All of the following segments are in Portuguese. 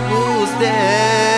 diabos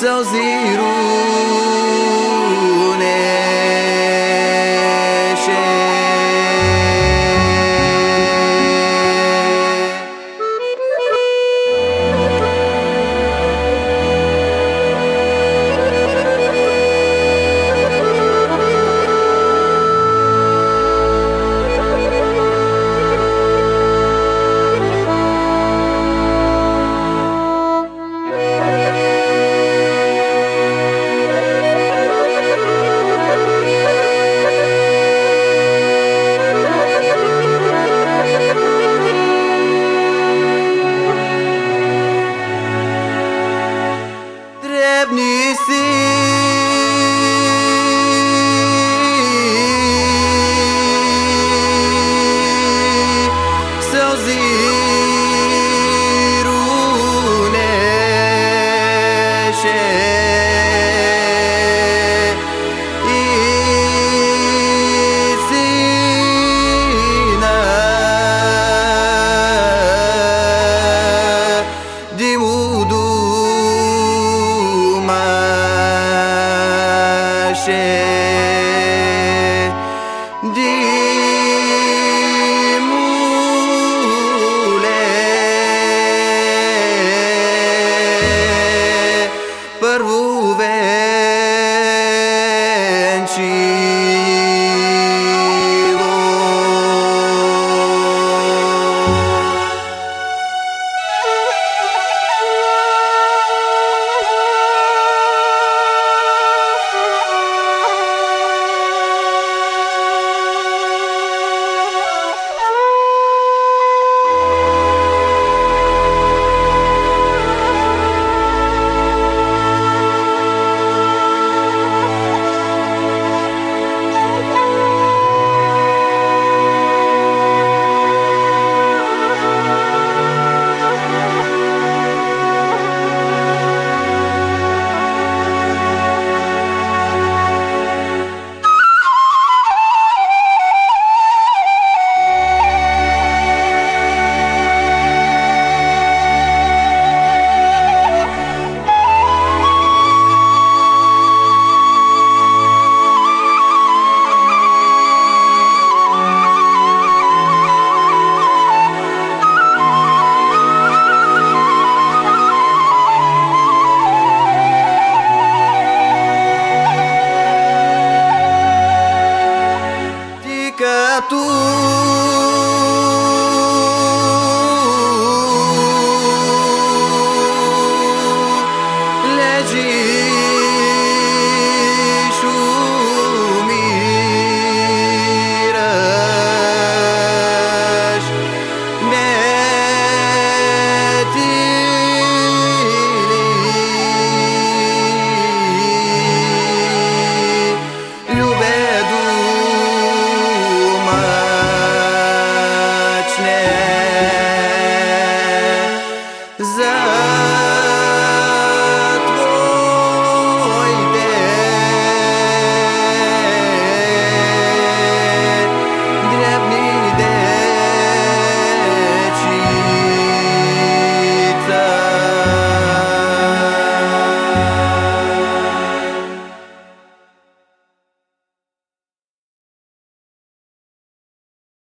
seus você. fica